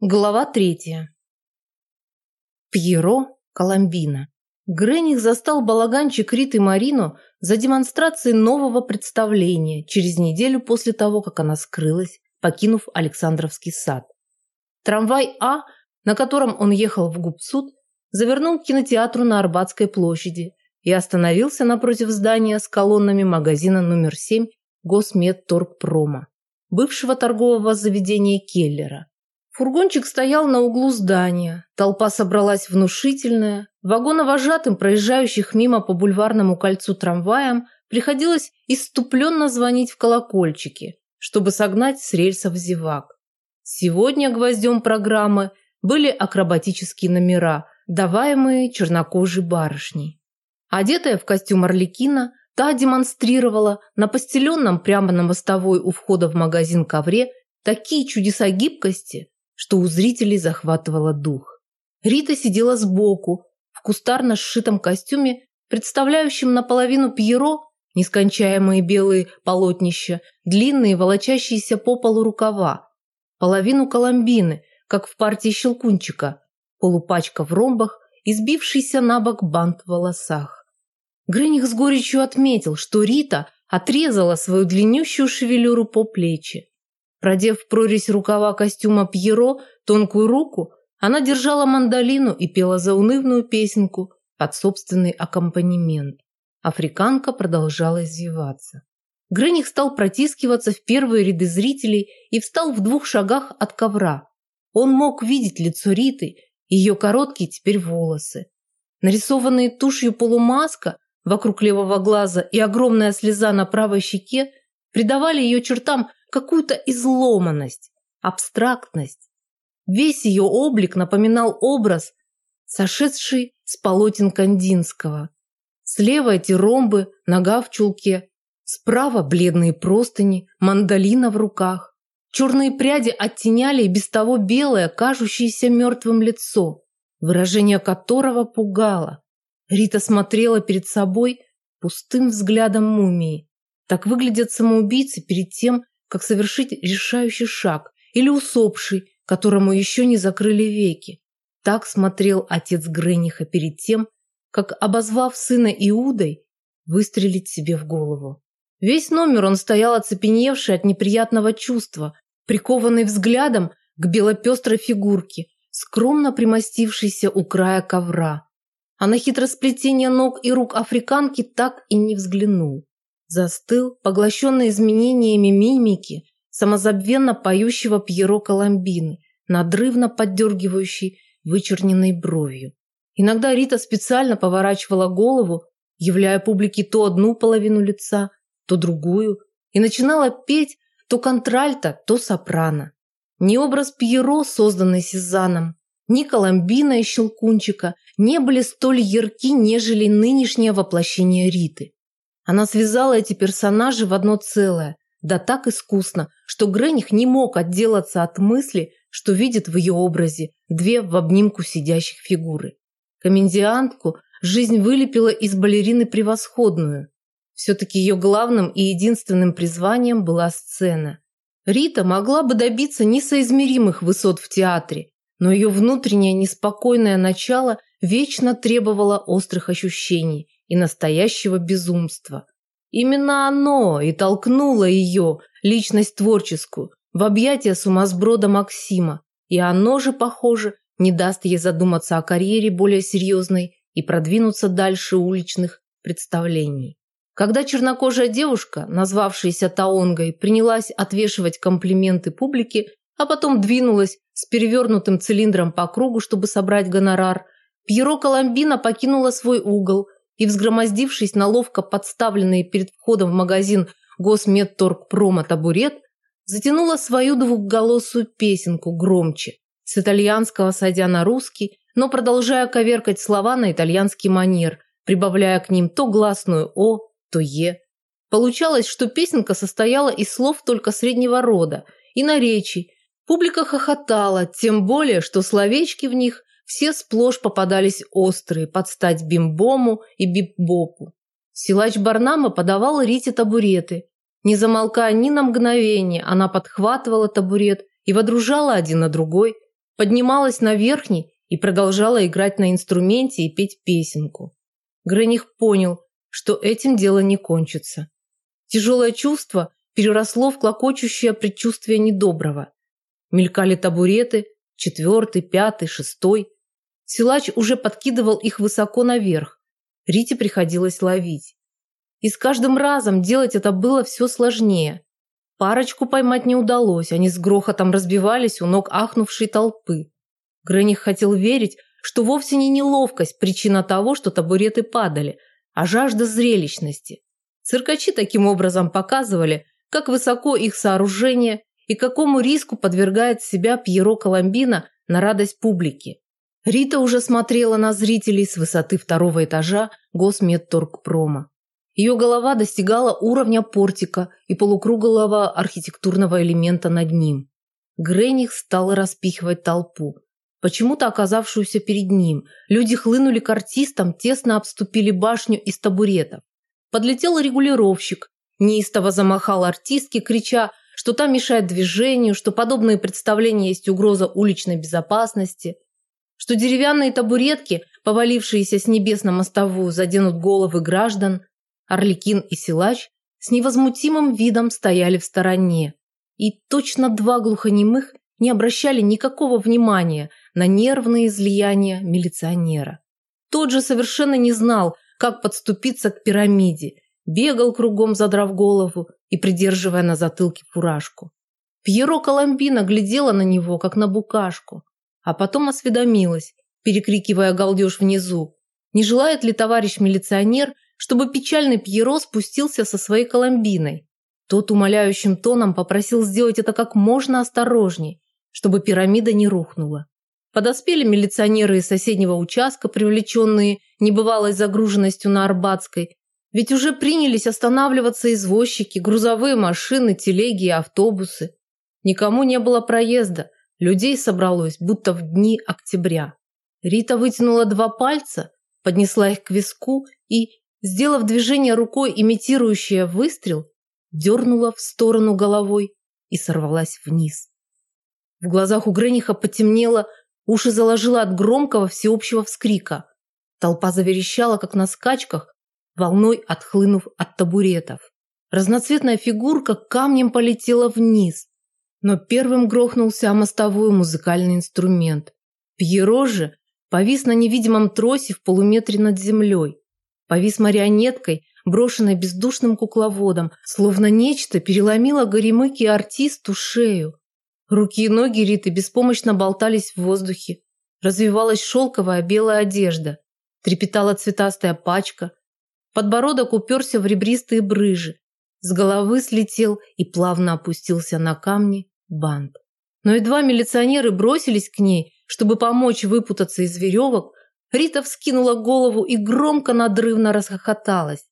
Глава третья. Пьеро Коломбина. Грених застал балаганчик Рит и Марину за демонстрацией нового представления через неделю после того, как она скрылась, покинув Александровский сад. Трамвай А, на котором он ехал в Губсуд, завернул к кинотеатру на Арбатской площади и остановился напротив здания с колоннами магазина номер 7 Госмедторгпрома, бывшего торгового заведения Келлера. Фургончик стоял на углу здания. Толпа собралась внушительная. Вагоновожатым, проезжающих мимо по бульварному кольцу трамваям, приходилось иступленно звонить в колокольчики, чтобы согнать с рельсов зевак. Сегодня гвоздем программы были акробатические номера, даваемые чернокожей барышней. Одетая в костюм Орликина, та демонстрировала на постеленном прямо на мостовой у входа в магазин ковре такие чудеса гибкости, что у зрителей захватывало дух. Рита сидела сбоку, в кустарно сшитом костюме, представляющем наполовину Пьеро, нескончаемые белые полотнища, длинные волочащиеся по полу рукава, половину Коломбины, как в партии Щелкунчика, полупачка в ромбах и сбившийся на бок бант в волосах. Грыних с горечью отметил, что Рита отрезала свою длиннющую шевелюру по плечи. Продев в прорезь рукава костюма Пьеро тонкую руку, она держала мандолину и пела заунывную песенку под собственный аккомпанемент. Африканка продолжала извиваться. Грених стал протискиваться в первые ряды зрителей и встал в двух шагах от ковра. Он мог видеть лицо Риты, ее короткие теперь волосы. Нарисованные тушью полумаска вокруг левого глаза и огромная слеза на правой щеке придавали ее чертам какую-то изломанность, абстрактность. Весь ее облик напоминал образ, сошедший с полотен Кандинского. Слева эти ромбы, нога в чулке, справа бледные простыни, мандолина в руках. Черные пряди оттеняли и без того белое, кажущееся мертвым лицо, выражение которого пугало. Рита смотрела перед собой пустым взглядом мумии. Так выглядят самоубийцы перед тем, как совершить решающий шаг, или усопший, которому еще не закрыли веки. Так смотрел отец Грениха перед тем, как, обозвав сына Иудой, выстрелить себе в голову. Весь номер он стоял оцепеневший от неприятного чувства, прикованный взглядом к белопестрой фигурке, скромно примостившейся у края ковра. А на хитросплетение ног и рук африканки так и не взглянул. Застыл, поглощенный изменениями мимики, самозабвенно поющего Пьеро Коломбины, надрывно поддергивающий вычерненной бровью. Иногда Рита специально поворачивала голову, являя публике то одну половину лица, то другую, и начинала петь то контральто, то сопрано. Ни образ Пьеро, созданный Сезаном, ни Коломбина и Щелкунчика не были столь ярки, нежели нынешнее воплощение Риты. Она связала эти персонажи в одно целое, да так искусно, что Грених не мог отделаться от мысли, что видит в ее образе две в обнимку сидящих фигуры. Комедиантку жизнь вылепила из балерины превосходную. Все-таки ее главным и единственным призванием была сцена. Рита могла бы добиться несоизмеримых высот в театре, но ее внутреннее неспокойное начало вечно требовало острых ощущений и настоящего безумства. Именно оно и толкнуло ее, личность творческую, в объятия сумасброда Максима, и оно же, похоже, не даст ей задуматься о карьере более серьезной и продвинуться дальше уличных представлений. Когда чернокожая девушка, назвавшаяся Таонгой, принялась отвешивать комплименты публике, а потом двинулась с перевернутым цилиндром по кругу, чтобы собрать гонорар, Пьеро Коломбина покинула свой угол – и, взгромоздившись на ловко подставленный перед входом в магазин Госмедторгпрома табурет, затянула свою двухголосую песенку громче, с итальянского сойдя на русский, но продолжая коверкать слова на итальянский манер, прибавляя к ним то гласную «о», то «е». Получалось, что песенка состояла из слов только среднего рода и наречий. Публика хохотала, тем более, что словечки в них все сплошь попадались острые, под стать бимбому и бипбопу. Силач Барнама подавал Рите табуреты. Не замолкая ни на мгновение, она подхватывала табурет и водружала один на другой. поднималась на верхний и продолжала играть на инструменте и петь песенку. Грених понял, что этим дело не кончится. Тяжелое чувство переросло в клокочущее предчувствие недоброго. Мелькали табуреты, четвертый, пятый, шестой. Силач уже подкидывал их высоко наверх. Рите приходилось ловить. И с каждым разом делать это было все сложнее. Парочку поймать не удалось, они с грохотом разбивались у ног ахнувшей толпы. Грених хотел верить, что вовсе не неловкость причина того, что табуреты падали, а жажда зрелищности. Циркачи таким образом показывали, как высоко их сооружение и какому риску подвергает себя Пьеро Коломбина на радость публики. Рита уже смотрела на зрителей с высоты второго этажа Госмедторгпрома. Ее голова достигала уровня портика и полукруглого архитектурного элемента над ним. Грених стал распихивать толпу. Почему-то оказавшуюся перед ним, люди хлынули к артистам, тесно обступили башню из табуретов. Подлетел регулировщик, неистово замахал артистке, крича, что та мешает движению, что подобные представления есть угроза уличной безопасности, что деревянные табуретки, повалившиеся с небес на мостовую, заденут головы граждан, Орликин и Силач с невозмутимым видом стояли в стороне. И точно два глухонемых не обращали никакого внимания на нервные излияния милиционера. Тот же совершенно не знал, как подступиться к пирамиде, бегал кругом, задрав голову и придерживая на затылке фуражку. Пьеро Коломбина глядела на него, как на букашку, а потом осведомилась, перекрикивая галдеж внизу, не желает ли товарищ милиционер, чтобы печальный Пьеро спустился со своей Коломбиной. Тот умоляющим тоном попросил сделать это как можно осторожней, чтобы пирамида не рухнула. Подоспели милиционеры из соседнего участка, привлеченные небывалой загруженностью на Арбатской, ведь уже принялись останавливаться извозчики, грузовые машины, телеги и автобусы. Никому не было проезда, людей собралось, будто в дни октября. Рита вытянула два пальца, поднесла их к виску и, сделав движение рукой, имитирующее выстрел, дернула в сторону головой и сорвалась вниз. В глазах у Грениха потемнело, уши заложило от громкого всеобщего вскрика. Толпа заверещала, как на скачках, волной отхлынув от табуретов. Разноцветная фигурка камнем полетела вниз, но первым грохнулся о мостовую музыкальный инструмент. Пьеро же повис на невидимом тросе в полуметре над землей. Повис марионеткой, брошенной бездушным кукловодом, словно нечто переломило горемыки артисту шею. Руки и ноги Риты беспомощно болтались в воздухе. Развивалась шелковая белая одежда. Трепетала цветастая пачка. Подбородок уперся в ребристые брыжи. С головы слетел и плавно опустился на камни бант. Но едва милиционеры бросились к ней, чтобы помочь выпутаться из веревок, Рита вскинула голову и громко надрывно расхохоталась.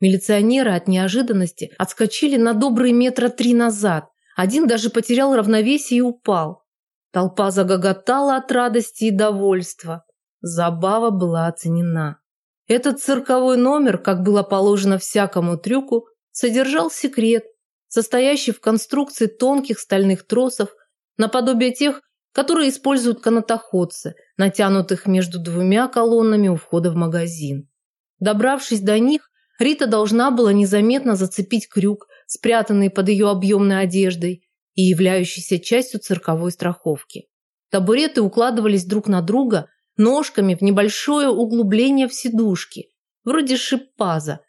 Милиционеры от неожиданности отскочили на добрые метра три назад, один даже потерял равновесие и упал. Толпа загоготала от радости и довольства. Забава была оценена. Этот цирковой номер, как было положено всякому трюку, содержал секрет, состоящий в конструкции тонких стальных тросов, наподобие тех, которые используют канатоходцы, натянутых между двумя колоннами у входа в магазин. Добравшись до них, Рита должна была незаметно зацепить крюк, спрятанный под ее объемной одеждой и являющийся частью цирковой страховки. Табуреты укладывались друг на друга ножками в небольшое углубление в сидушке, вроде шиппаза.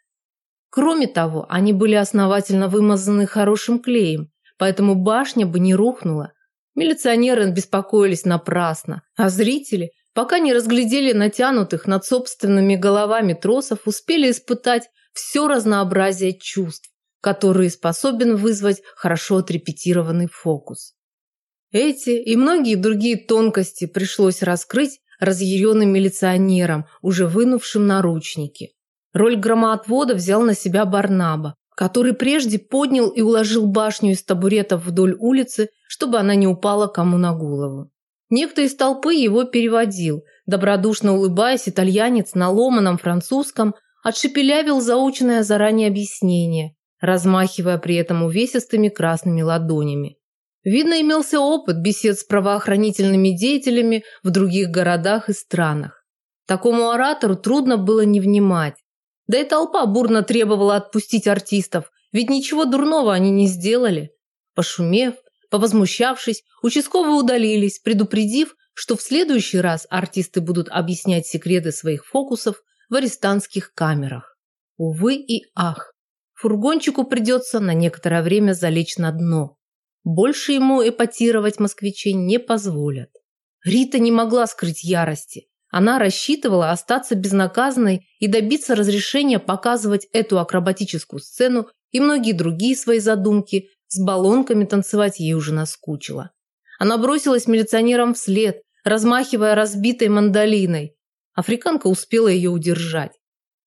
Кроме того, они были основательно вымазаны хорошим клеем, поэтому башня бы не рухнула. Милиционеры беспокоились напрасно, а зрители, пока не разглядели натянутых над собственными головами тросов, успели испытать все разнообразие чувств который способен вызвать хорошо отрепетированный фокус. Эти и многие другие тонкости пришлось раскрыть разъяренным милиционерам, уже вынувшим наручники. Роль громоотвода взял на себя Барнаба, который прежде поднял и уложил башню из табуретов вдоль улицы, чтобы она не упала кому на голову. Некто из толпы его переводил. Добродушно улыбаясь, итальянец на ломаном французском отшепелявил заученное заранее объяснение размахивая при этом увесистыми красными ладонями. Видно, имелся опыт бесед с правоохранительными деятелями в других городах и странах. Такому оратору трудно было не внимать. Да и толпа бурно требовала отпустить артистов, ведь ничего дурного они не сделали. Пошумев, повозмущавшись, участковые удалились, предупредив, что в следующий раз артисты будут объяснять секреты своих фокусов в арестантских камерах. Увы и ах, фургончику придется на некоторое время залечь на дно. Больше ему эпатировать москвичей не позволят. Рита не могла скрыть ярости. Она рассчитывала остаться безнаказанной и добиться разрешения показывать эту акробатическую сцену и многие другие свои задумки. С баллонками танцевать ей уже наскучило. Она бросилась милиционерам вслед, размахивая разбитой мандолиной. Африканка успела ее удержать.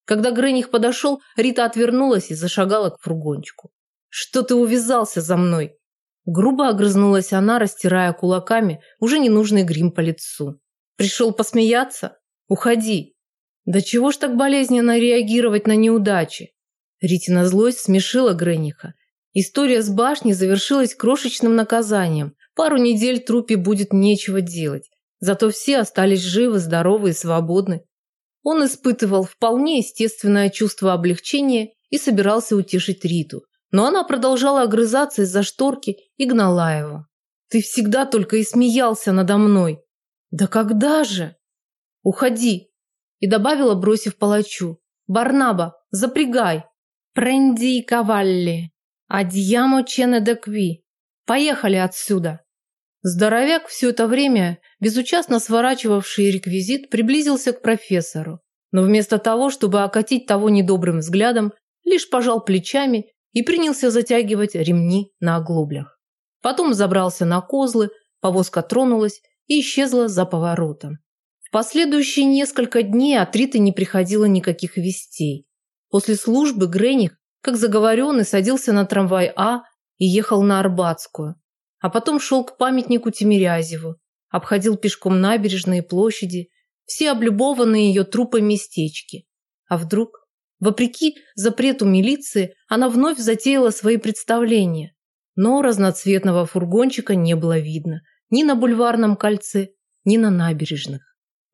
Когда Грених подошел, Рита отвернулась и зашагала к фургончику. «Что ты увязался за мной?» Грубо огрызнулась она, растирая кулаками уже ненужный грим по лицу. «Пришел посмеяться? Уходи!» «Да чего ж так болезненно реагировать на неудачи?» Ритина злость смешила Грениха. История с башней завершилась крошечным наказанием. Пару недель трупе будет нечего делать. Зато все остались живы, здоровы и свободны. Он испытывал вполне естественное чувство облегчения и собирался утешить Риту. Но она продолжала огрызаться из-за шторки и гнала его. «Ты всегда только и смеялся надо мной». «Да когда же?» «Уходи!» И добавила, бросив палачу. «Барнаба, запрягай!» «Пренди и кавалли! Адьямо чене де! Поехали отсюда!» Здоровяк все это время, безучастно сворачивавший реквизит, приблизился к профессору, но вместо того, чтобы окатить того недобрым взглядом, лишь пожал плечами и принялся затягивать ремни на оглоблях. Потом забрался на козлы, повозка тронулась и исчезла за поворотом. В последующие несколько дней от Риты не приходило никаких вестей. После службы Грених, как заговоренный, садился на трамвай А и ехал на Арбатскую, а потом шел к памятнику Тимирязеву, обходил пешком набережные площади, все облюбованные ее трупы местечки. А вдруг Вопреки запрету милиции, она вновь затеяла свои представления. Но разноцветного фургончика не было видно ни на бульварном кольце, ни на набережных.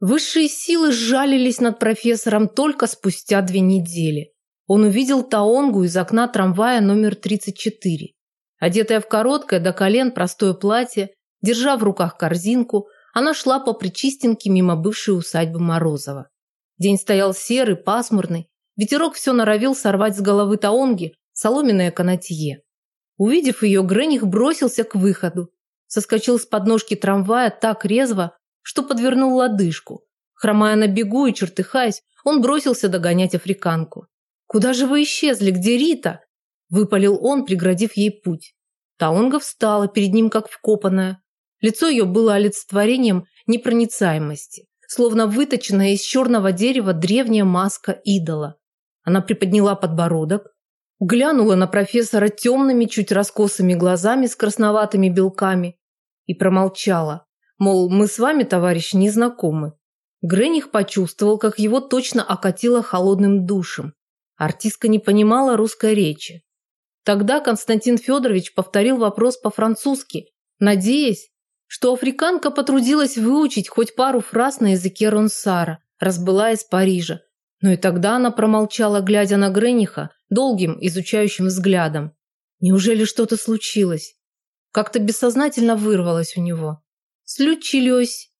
Высшие силы сжалились над профессором только спустя две недели. Он увидел Таонгу из окна трамвая номер 34. Одетая в короткое до колен простое платье, держа в руках корзинку, она шла по Причистенке мимо бывшей усадьбы Морозова. День стоял серый, пасмурный, Ветерок все норовил сорвать с головы Таонги соломенное канатье. Увидев ее, Грених бросился к выходу. Соскочил с подножки трамвая так резво, что подвернул лодыжку. Хромая на бегу и чертыхаясь, он бросился догонять африканку. «Куда же вы исчезли? Где Рита?» – выпалил он, преградив ей путь. Таонга встала перед ним, как вкопанная. Лицо ее было олицетворением непроницаемости, словно выточенная из черного дерева древняя маска идола. Она приподняла подбородок, глянула на профессора темными, чуть раскосыми глазами с красноватыми белками и промолчала. Мол, мы с вами, товарищ, не знакомы. Грених почувствовал, как его точно окатило холодным душем. Артистка не понимала русской речи. Тогда Константин Федорович повторил вопрос по-французски, надеясь, что африканка потрудилась выучить хоть пару фраз на языке Ронсара, раз была из Парижа, но и тогда она промолчала, глядя на Грениха долгим, изучающим взглядом. Неужели что-то случилось? Как-то бессознательно вырвалось у него. «Случилось!»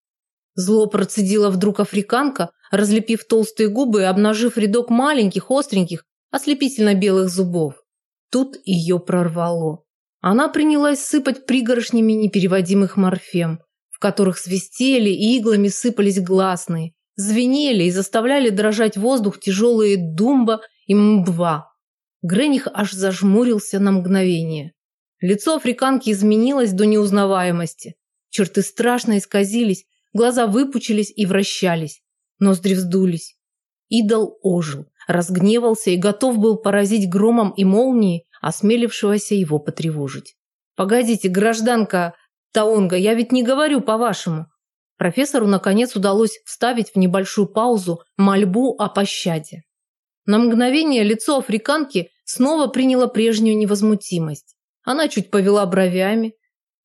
Зло процедила вдруг африканка, разлепив толстые губы и обнажив рядок маленьких, остреньких, ослепительно белых зубов. Тут ее прорвало. Она принялась сыпать пригоршнями непереводимых морфем, в которых свистели и иглами сыпались гласные, звенели и заставляли дрожать воздух тяжелые думба и мбва. Грених аж зажмурился на мгновение. Лицо африканки изменилось до неузнаваемости. Черты страшно исказились, глаза выпучились и вращались. Ноздри вздулись. Идол ожил, разгневался и готов был поразить громом и молнией осмелившегося его потревожить. «Погодите, гражданка Таонга, я ведь не говорю по-вашему. Профессору, наконец, удалось вставить в небольшую паузу мольбу о пощаде. На мгновение лицо африканки снова приняло прежнюю невозмутимость. Она чуть повела бровями.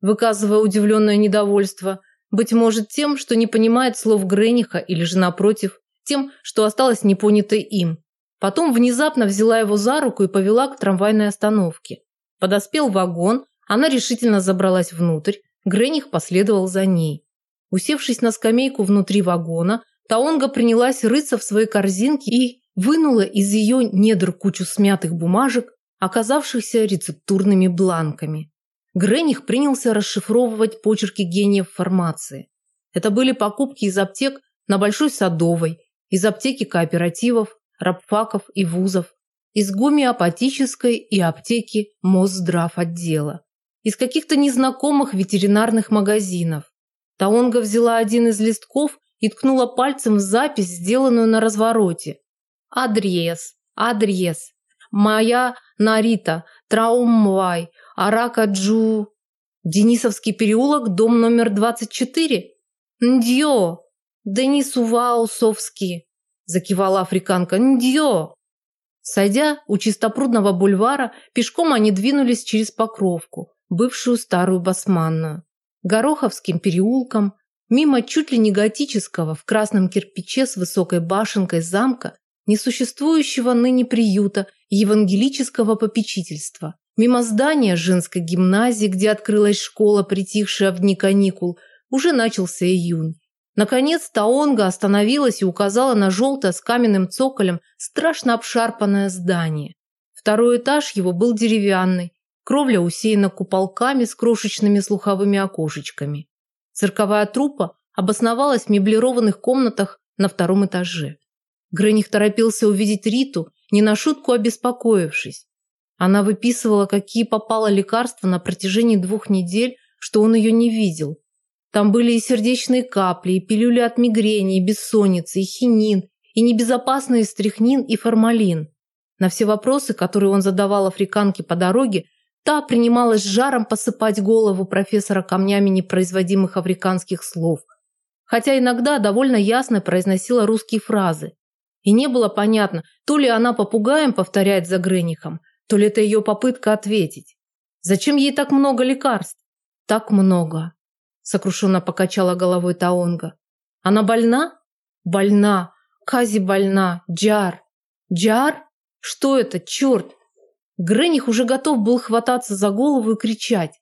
выказывая удивленное недовольство, быть может тем, что не понимает слов Грениха или же напротив, тем, что осталось непонятой им. Потом внезапно взяла его за руку и повела к трамвайной остановке. Подоспел вагон, она решительно забралась внутрь, Грених последовал за ней. Усевшись на скамейку внутри вагона, Таонга принялась рыться в своей корзинке и вынула из ее недр кучу смятых бумажек, оказавшихся рецептурными бланками. Грених принялся расшифровывать почерки гениев фармации. Это были покупки из аптек на Большой Садовой, из аптеки кооперативов, рабфаков и вузов, из гомеопатической и аптеки Мосздрав отдела, из каких-то незнакомых ветеринарных магазинов. Таонга взяла один из листков и ткнула пальцем в запись, сделанную на развороте. Адрес, адрес. Моя Нарита, Траумвай, Аракаджу. Денисовский переулок, дом номер 24. Ндьо, Денис Уваусовский, закивала африканка. Ндьо. Сойдя у чистопрудного бульвара, пешком они двинулись через Покровку, бывшую старую басманную. Гороховским переулком, мимо чуть ли не готического в красном кирпиче с высокой башенкой замка, несуществующего ныне приюта евангелического попечительства, мимо здания женской гимназии, где открылась школа, притихшая в дни каникул, уже начался июнь. Наконец Таонга остановилась и указала на желтое с каменным цоколем страшно обшарпанное здание. Второй этаж его был деревянный, кровля усеяна куполками с крошечными слуховыми окошечками. Цирковая труппа обосновалась в меблированных комнатах на втором этаже. Грених торопился увидеть Риту, не на шутку обеспокоившись. Она выписывала, какие попало лекарства на протяжении двух недель, что он ее не видел. Там были и сердечные капли, и пилюли от мигрени, и бессонницы, и хинин, и небезопасные стрихнин и формалин. На все вопросы, которые он задавал африканке по дороге, та принималась жаром посыпать голову профессора камнями непроизводимых африканских слов. Хотя иногда довольно ясно произносила русские фразы. И не было понятно, то ли она попугаем повторяет за Гренихом, то ли это ее попытка ответить. Зачем ей так много лекарств? Так много. Сокрушенно покачала головой Таонга. Она больна? Больна. Кази больна. Джар. Джар? Что это, черт? Грених уже готов был хвататься за голову и кричать.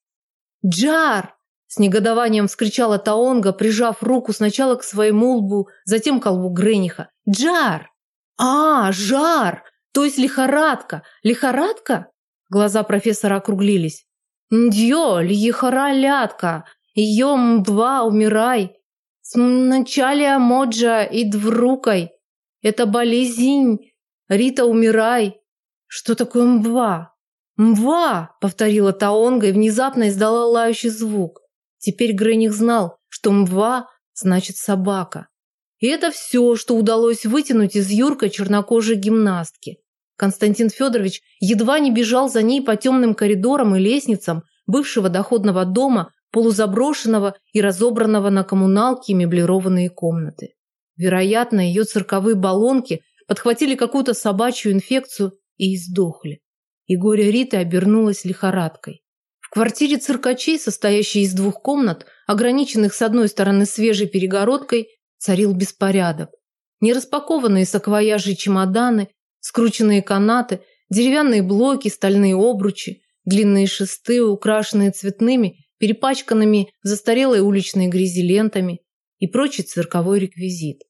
«Джар!» С негодованием вскричала Таонга, прижав руку сначала к своему лбу, затем к лбу Грениха. «Джар!» «А, жар! То есть лихорадка! Лихорадка?» Глаза профессора округлились. «Дьё, лихоралятка! Йом-два, умирай! Сначала моджа и дврукой! Это болезнь! Рита, умирай!» «Что такое мва?» «Мва!» – повторила Таонга и внезапно издала лающий звук. Теперь Грених знал, что мва значит собака. И это все, что удалось вытянуть из Юрка чернокожей гимнастки. Константин Федорович едва не бежал за ней по темным коридорам и лестницам бывшего доходного дома, полузаброшенного и разобранного на коммуналки и меблированные комнаты. Вероятно, ее цирковые баллонки подхватили какую-то собачью инфекцию и издохли. И горе Риты обернулось лихорадкой. В квартире циркачей, состоящей из двух комнат, ограниченных с одной стороны свежей перегородкой, царил беспорядок. Нераспакованные саквояжи чемоданы, скрученные канаты, деревянные блоки, стальные обручи, длинные шесты, украшенные цветными, перепачканными в застарелой уличной грязи лентами и прочий цирковой реквизит.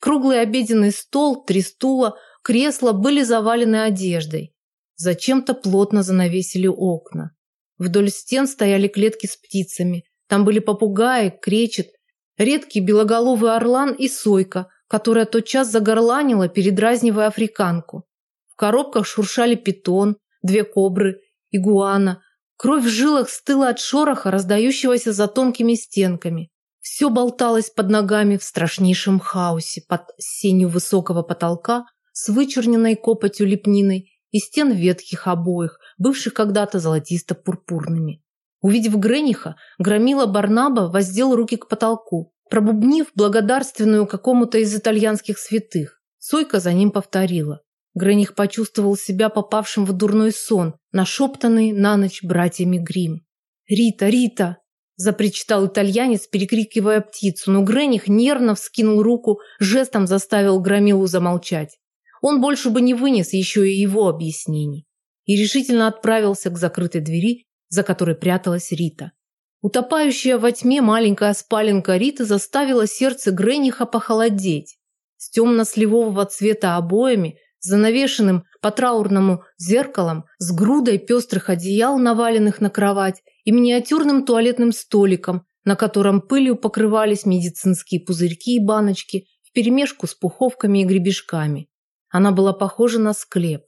Круглый обеденный стол, три стула, кресла были завалены одеждой. Зачем-то плотно занавесили окна. Вдоль стен стояли клетки с птицами. Там были попугаи, кречет, редкий белоголовый орлан и сойка, которая тотчас загорланила, передразнивая африканку. В коробках шуршали питон, две кобры, игуана. Кровь в жилах стыла от шороха, раздающегося за тонкими стенками. Все болталось под ногами в страшнейшем хаосе под сенью высокого потолка с вычерненной копотью лепниной и стен ветхих обоих, бывших когда-то золотисто-пурпурными. Увидев Грениха, громила Барнаба воздел руки к потолку, пробубнив благодарственную какому-то из итальянских святых. Сойка за ним повторила. Грених почувствовал себя попавшим в дурной сон, нашептанный на ночь братьями Грим. «Рита, Рита!» запричитал итальянец, перекрикивая птицу, но Грених нервно вскинул руку, жестом заставил Громилу замолчать. Он больше бы не вынес еще и его объяснений. И решительно отправился к закрытой двери, за которой пряталась Рита. Утопающая во тьме маленькая спаленка Риты заставила сердце Грениха похолодеть. С темно-сливового цвета обоями, занавешенным по траурному зеркалом, с грудой пестрых одеял, наваленных на кровать, и миниатюрным туалетным столиком, на котором пылью покрывались медицинские пузырьки и баночки вперемешку с пуховками и гребешками. Она была похожа на склеп.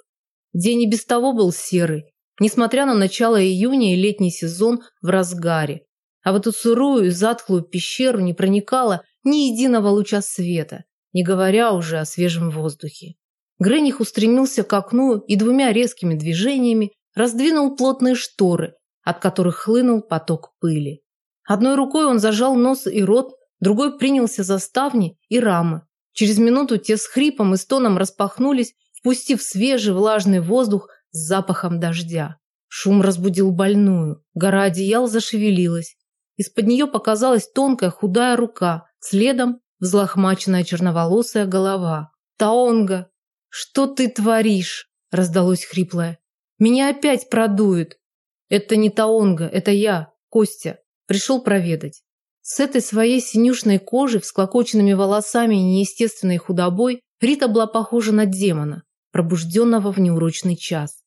День и без того был серый, несмотря на начало июня и летний сезон в разгаре. А в эту сырую и затхлую пещеру не проникало ни единого луча света, не говоря уже о свежем воздухе. Грених устремился к окну и двумя резкими движениями раздвинул плотные шторы, от которых хлынул поток пыли. Одной рукой он зажал нос и рот, другой принялся за ставни и рамы. Через минуту те с хрипом и стоном распахнулись, впустив свежий влажный воздух с запахом дождя. Шум разбудил больную. Гора одеял зашевелилась. Из-под нее показалась тонкая худая рука, следом взлохмаченная черноволосая голова. «Таонга! Что ты творишь?» – раздалось хриплое. «Меня опять продует!» «Это не Таонга, это я, Костя. Пришел проведать». С этой своей синюшной кожей, всклокоченными волосами и неестественной худобой Рита была похожа на демона, пробужденного в неурочный час.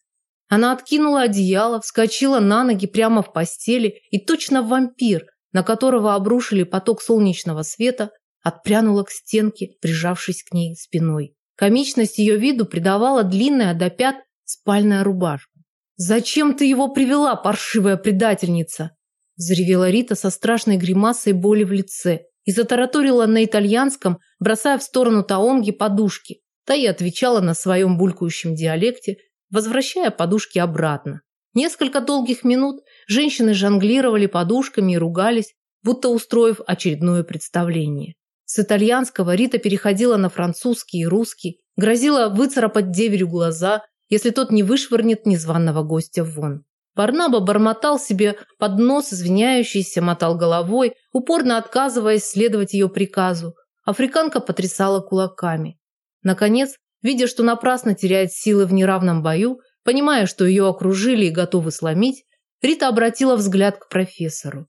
Она откинула одеяло, вскочила на ноги прямо в постели и точно вампир, на которого обрушили поток солнечного света, отпрянула к стенке, прижавшись к ней спиной. Комичность ее виду придавала длинная до пят спальная рубашка. «Зачем ты его привела, паршивая предательница?» Заревела Рита со страшной гримасой боли в лице и затараторила на итальянском, бросая в сторону Таонги подушки. Та и отвечала на своем булькающем диалекте, возвращая подушки обратно. Несколько долгих минут женщины жонглировали подушками и ругались, будто устроив очередное представление. С итальянского Рита переходила на французский и русский, грозила выцарапать деверю глаза, если тот не вышвырнет незваного гостя вон. Барнаба бормотал себе под нос, извиняющийся, мотал головой, упорно отказываясь следовать ее приказу. Африканка потрясала кулаками. Наконец, видя, что напрасно теряет силы в неравном бою, понимая, что ее окружили и готовы сломить, Рита обратила взгляд к профессору.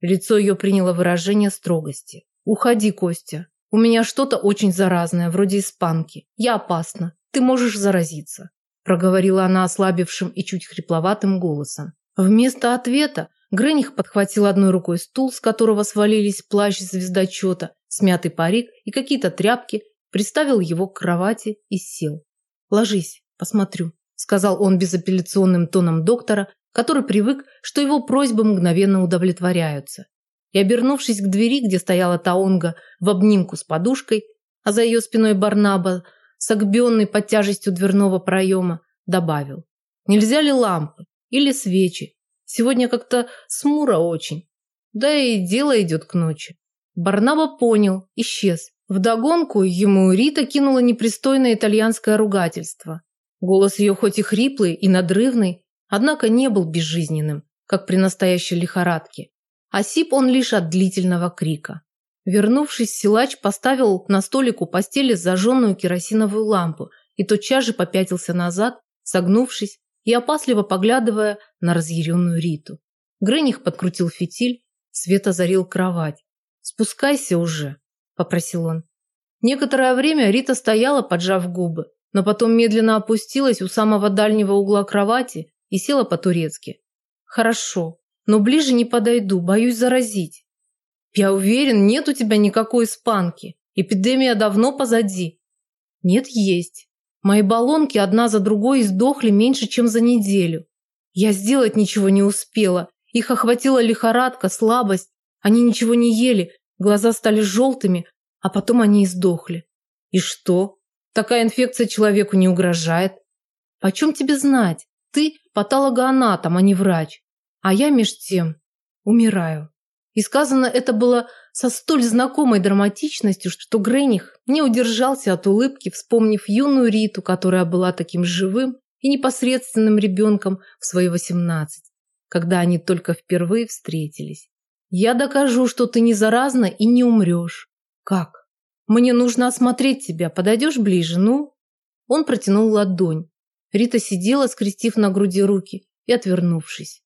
Лицо ее приняло выражение строгости. «Уходи, Костя. У меня что-то очень заразное, вроде испанки. Я опасна. Ты можешь заразиться проговорила она ослабевшим и чуть хрипловатым голосом. Вместо ответа Грених подхватил одной рукой стул, с которого свалились плащ звездочета, смятый парик и какие-то тряпки, приставил его к кровати и сел. «Ложись, посмотрю», – сказал он безапелляционным тоном доктора, который привык, что его просьбы мгновенно удовлетворяются. И, обернувшись к двери, где стояла Таонга в обнимку с подушкой, а за ее спиной Барнаба согбенный под тяжестью дверного проема, добавил. Нельзя ли лампы или свечи? Сегодня как-то смуро очень. Да и дело идет к ночи. Барнаба понял, исчез. Вдогонку ему Рита кинула непристойное итальянское ругательство. Голос ее хоть и хриплый и надрывный, однако не был безжизненным, как при настоящей лихорадке. Осип он лишь от длительного крика. Вернувшись, силач поставил на столик у постели зажженную керосиновую лампу и тотчас же попятился назад, согнувшись и опасливо поглядывая на разъяренную Риту. Грених подкрутил фитиль, свет озарил кровать. «Спускайся уже», – попросил он. Некоторое время Рита стояла, поджав губы, но потом медленно опустилась у самого дальнего угла кровати и села по-турецки. «Хорошо, но ближе не подойду, боюсь заразить». Я уверен, нет у тебя никакой испанки. Эпидемия давно позади. Нет, есть. Мои баллонки одна за другой издохли меньше, чем за неделю. Я сделать ничего не успела. Их охватила лихорадка, слабость. Они ничего не ели, глаза стали желтыми, а потом они издохли. И что? Такая инфекция человеку не угрожает. Почем тебе знать? Ты патологоанатом, а не врач. А я меж тем умираю. И сказано это было со столь знакомой драматичностью, что Грених не удержался от улыбки, вспомнив юную Риту, которая была таким живым и непосредственным ребенком в свои восемнадцать, когда они только впервые встретились. Я докажу, что ты не заразна и не умрешь. Как? Мне нужно осмотреть тебя. Подойдешь ближе, ну? Он протянул ладонь. Рита сидела, скрестив на груди руки и отвернувшись.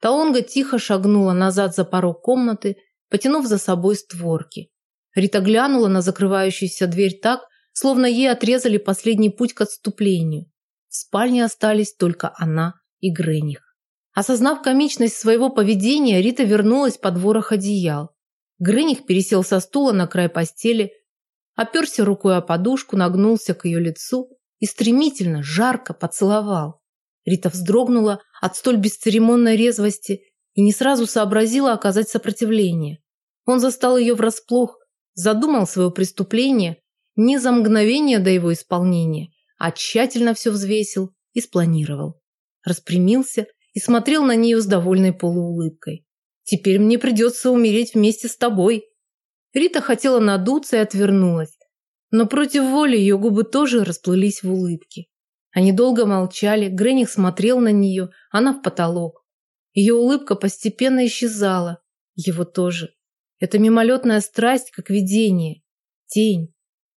Таонга тихо шагнула назад за порог комнаты, потянув за собой створки. Рита глянула на закрывающуюся дверь так, словно ей отрезали последний путь к отступлению. В спальне остались только она и Грених. Осознав комичность своего поведения, Рита вернулась под ворох одеял. Грених пересел со стула на край постели, оперся рукой о подушку, нагнулся к ее лицу и стремительно, жарко поцеловал. Рита вздрогнула от столь бесцеремонной резвости и не сразу сообразила оказать сопротивление. Он застал ее врасплох, задумал свое преступление не за мгновение до его исполнения, а тщательно все взвесил и спланировал. Распрямился и смотрел на нее с довольной полуулыбкой. «Теперь мне придется умереть вместе с тобой». Рита хотела надуться и отвернулась, но против воли ее губы тоже расплылись в улыбке. Они долго молчали, Грених смотрел на нее, она в потолок. Ее улыбка постепенно исчезала, его тоже. Эта мимолетная страсть, как видение, тень,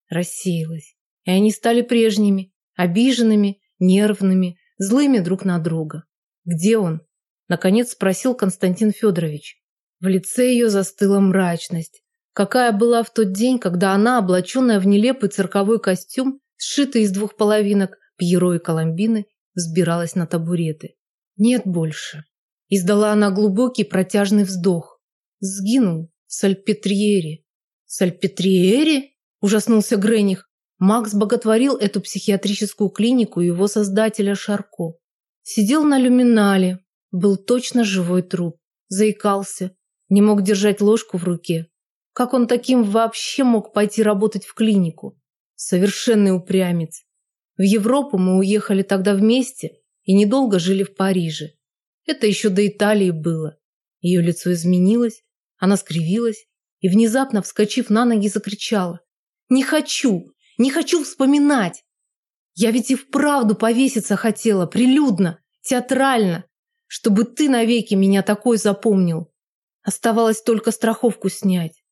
рассеялась. И они стали прежними, обиженными, нервными, злыми друг на друга. «Где он?» – наконец спросил Константин Федорович. В лице ее застыла мрачность, какая была в тот день, когда она, облаченная в нелепый цирковой костюм, сшитый из двух половинок, Пьеро и Коломбины, взбиралась на табуреты. «Нет больше». Издала она глубокий протяжный вздох. Сгинул Сальпетриере. «Сальпетриере?» – ужаснулся Грених. Макс боготворил эту психиатрическую клинику и его создателя Шарко. Сидел на люминале, был точно живой труп, заикался, не мог держать ложку в руке. Как он таким вообще мог пойти работать в клинику? Совершенный упрямец. В Европу мы уехали тогда вместе и недолго жили в Париже. Это еще до Италии было. Ее лицо изменилось, она скривилась и, внезапно вскочив на ноги, закричала. «Не хочу! Не хочу вспоминать! Я ведь и вправду повеситься хотела, прилюдно, театрально, чтобы ты навеки меня такой запомнил. Оставалось только страховку снять.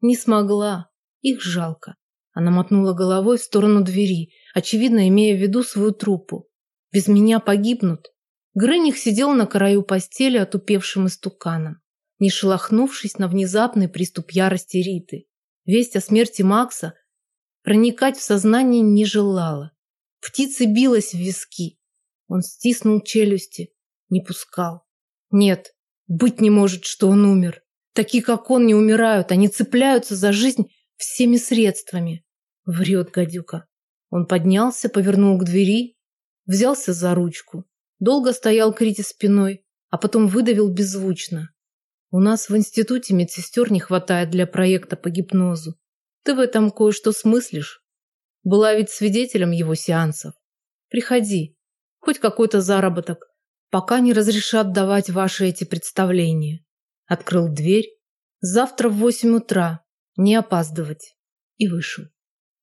Не смогла. Их жалко. Она мотнула головой в сторону двери, очевидно, имея в виду свою труппу. Без меня погибнут. Грених сидел на краю постели, отупевшим истуканом, не шелохнувшись на внезапный приступ ярости Риты. Весть о смерти Макса проникать в сознание не желала. Птица билась в виски. Он стиснул челюсти, не пускал. Нет, быть не может, что он умер. Такие, как он, не умирают, они цепляются за жизнь всеми средствами. Врет гадюка. Он поднялся, повернул к двери, взялся за ручку. Долго стоял к Рите спиной, а потом выдавил беззвучно. У нас в институте медсестер не хватает для проекта по гипнозу. Ты в этом кое-что смыслишь. Была ведь свидетелем его сеансов. Приходи. Хоть какой-то заработок. Пока не разрешат давать ваши эти представления. Открыл дверь. Завтра в восемь утра. Не опаздывать. И вышел.